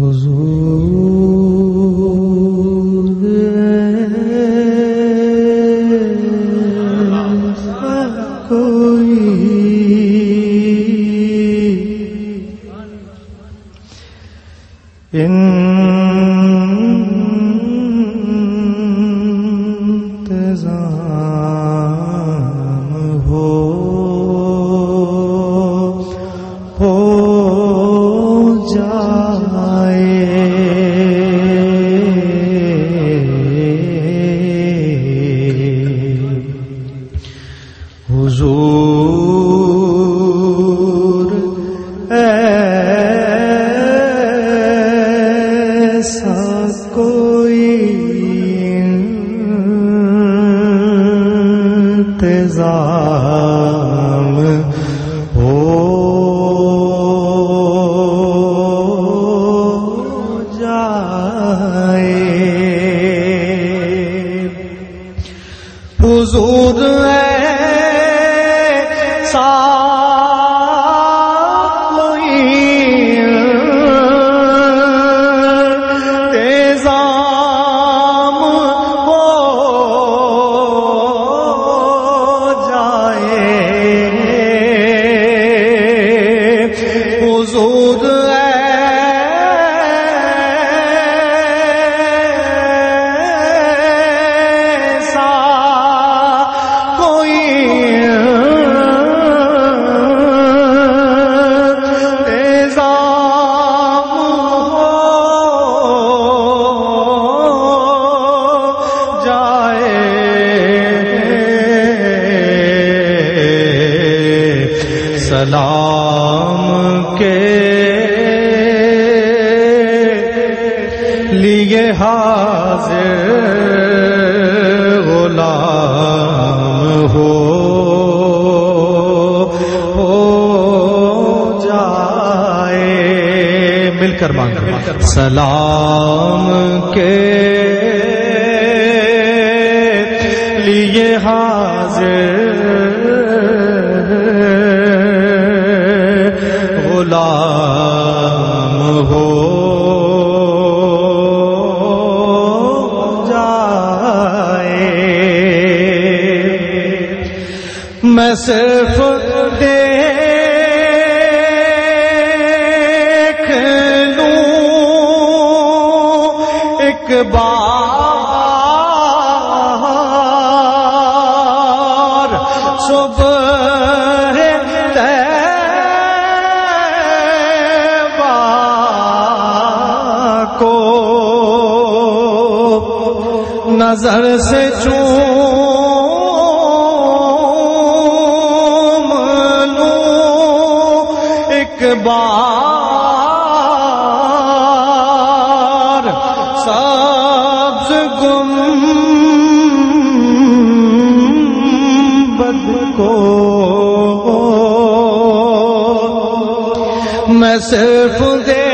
حضور حضور ایسا کوئی ہو جائے۔ حضور ایسا سلام کے لیے حاضر غلام ہو ہو جائے۔ مل کر مانگ۔ سلام کے لیے حاضر غلام ہو۔ جائے۔ میں صرف دیکھ لوں۔ ایک بار نظر سے چوم لوں ایک بار سبز گم بد کو میں صرف دیکھ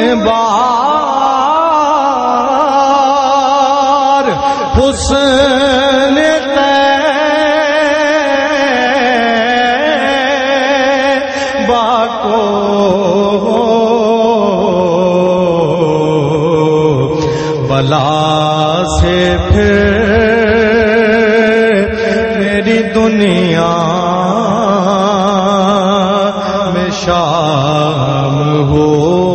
لوں بار حسن طیبہ کو بلا سے پھر میری دنیا میں شام ہو۔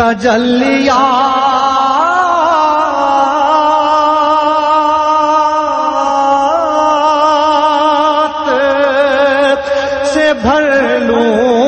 تجلیا سے بھر لوں۔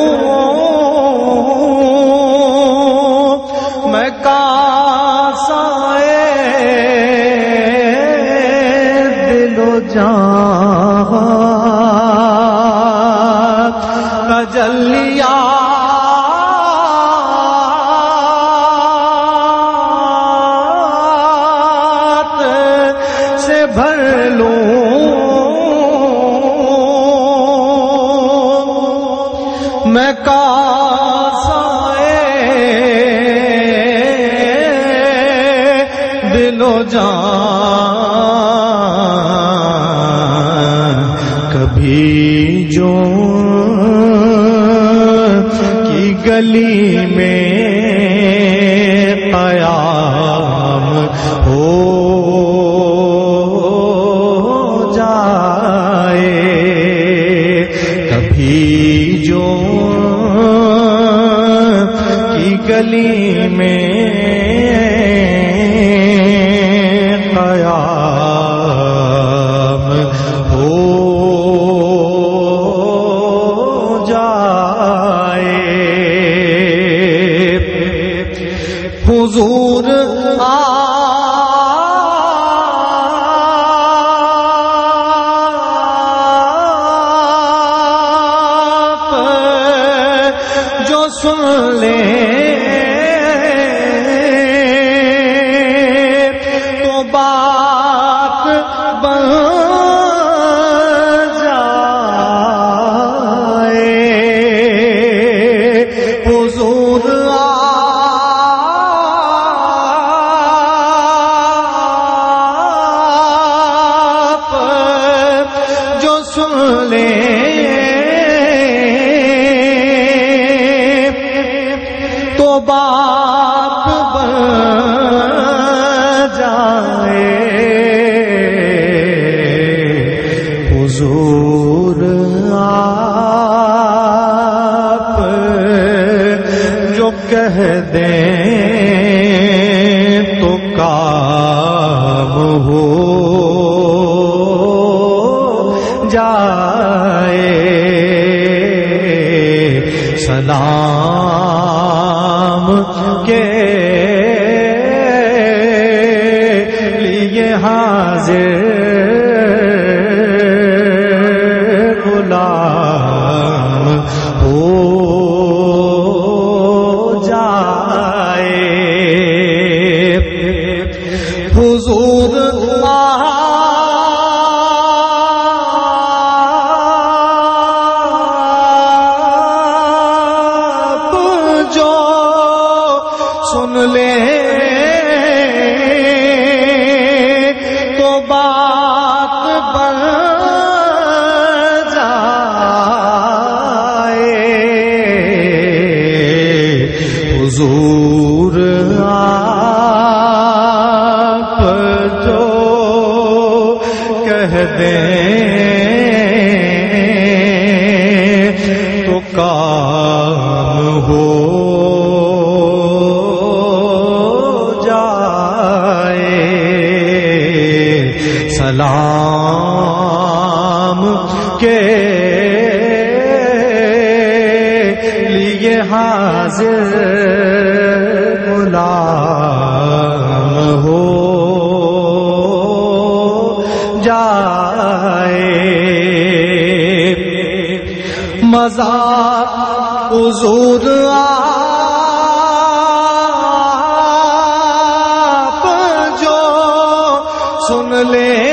بھر لوں میں کا دلو جان۔ کبھی جو کی گلی میں گلی میں قیام ہو جائے۔ حضور آپ سن لیں۔ حاضر کے لیے حاضر غلام ہو۔ جائے مزار حضور آپ جو سن لے۔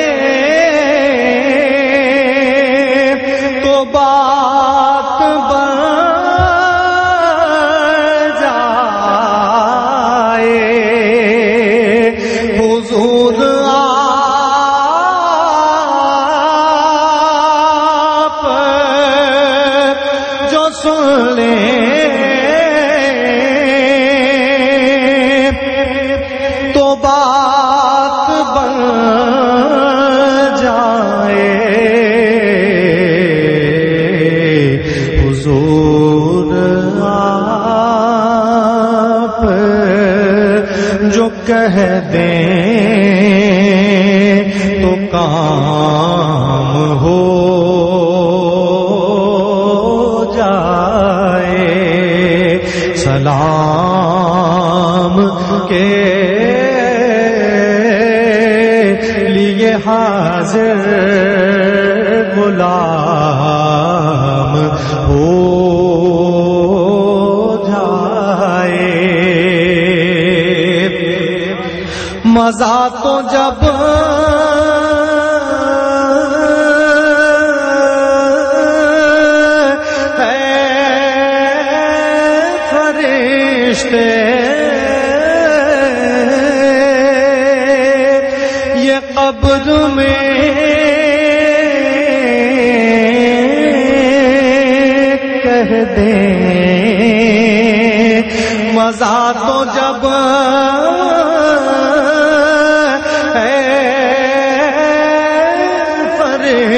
جو کہہ دیں تو کام ہو جائے۔ سلام کے لیے حاضر غلام مزہ تو جب فرشتے یہ قبر میں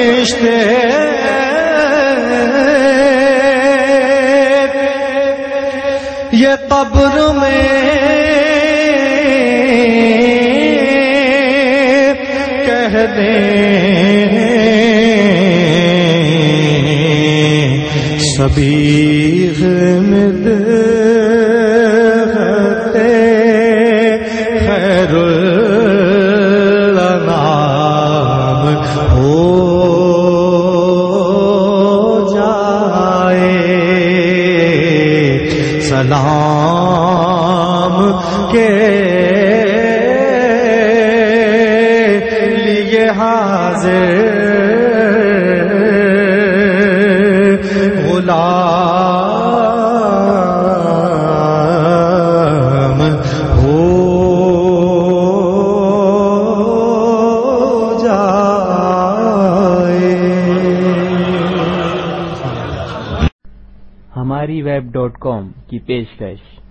فرشتے یہ قبر میں کہہ دیں سبھی مد کی پیشکش۔